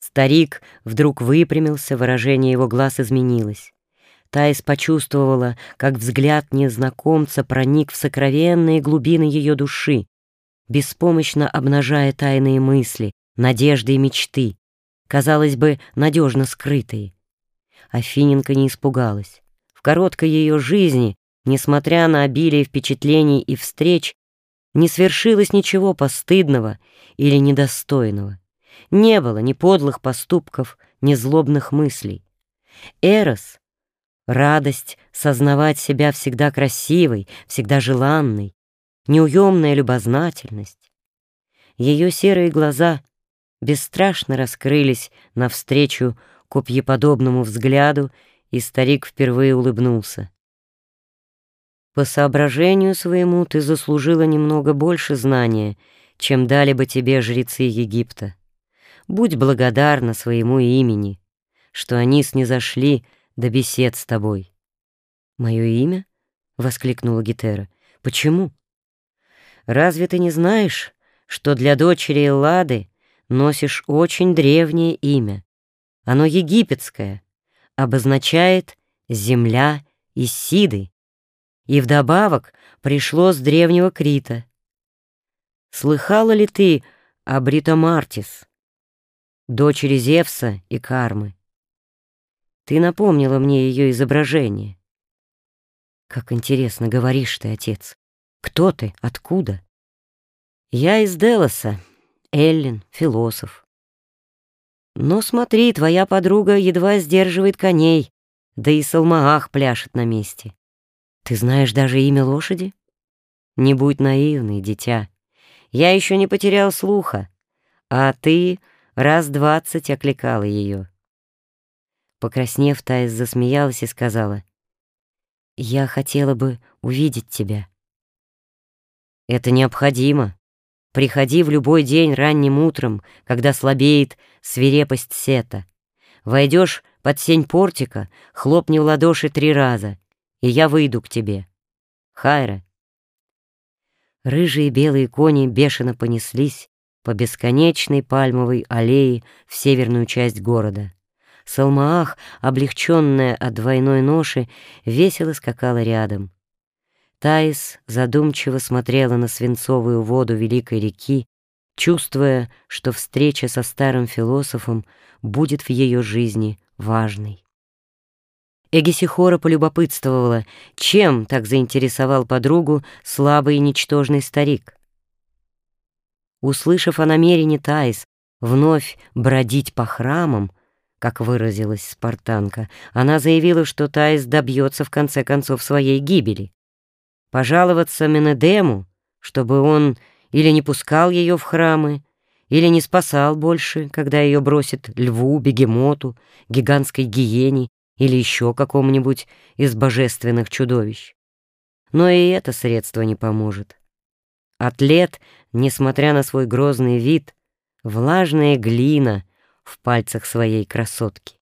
Старик вдруг выпрямился, выражение его глаз изменилось. Таис почувствовала, как взгляд незнакомца проник в сокровенные глубины ее души, беспомощно обнажая тайные мысли, надежды и мечты, казалось бы, надежно скрытые. Афиненко не испугалась. В короткой ее жизни, несмотря на обилие впечатлений и встреч, не свершилось ничего постыдного или недостойного. Не было ни подлых поступков, ни злобных мыслей. Эрос — радость сознавать себя всегда красивой, всегда желанной, неуемная любознательность. Ее серые глаза бесстрашно раскрылись навстречу копьеподобному взгляду, и старик впервые улыбнулся. По соображению своему ты заслужила немного больше знания, чем дали бы тебе жрецы Египта. Будь благодарна своему имени, что они снизошли до бесед с тобой. «Мое имя?» — воскликнула Гетера. «Почему?» «Разве ты не знаешь, что для дочери Эллады носишь очень древнее имя? Оно египетское, обозначает «земля Исиды» и вдобавок пришло с древнего Крита. Слыхала ли ты о Бритомартис, дочери Зевса и Кармы? Ты напомнила мне ее изображение. Как интересно говоришь ты, отец. Кто ты? Откуда? Я из Делоса, Эллин, философ. Но смотри, твоя подруга едва сдерживает коней, да и Салмаах пляшет на месте. Ты знаешь даже имя лошади? Не будь наивный, дитя. Я еще не потерял слуха, а ты раз двадцать окликала ее. Покраснев, Таис засмеялась и сказала, «Я хотела бы увидеть тебя». «Это необходимо. Приходи в любой день ранним утром, когда слабеет свирепость сета. Войдешь под сень портика, хлопни в ладоши три раза, и я выйду к тебе. Хайра. Рыжие белые кони бешено понеслись по бесконечной пальмовой аллее в северную часть города. Салмаах, облегченная от двойной ноши, весело скакала рядом. Таис задумчиво смотрела на свинцовую воду великой реки, чувствуя, что встреча со старым философом будет в ее жизни важной. Эгисихора полюбопытствовала, чем так заинтересовал подругу слабый и ничтожный старик. Услышав о намерении Таис вновь бродить по храмам, как выразилась спартанка, она заявила, что Таис добьется в конце концов своей гибели. Пожаловаться Менедему, чтобы он или не пускал ее в храмы, или не спасал больше, когда ее бросит льву, бегемоту, гигантской гиене или еще какому-нибудь из божественных чудовищ. Но и это средство не поможет. Атлет, несмотря на свой грозный вид, влажная глина в пальцах своей красотки.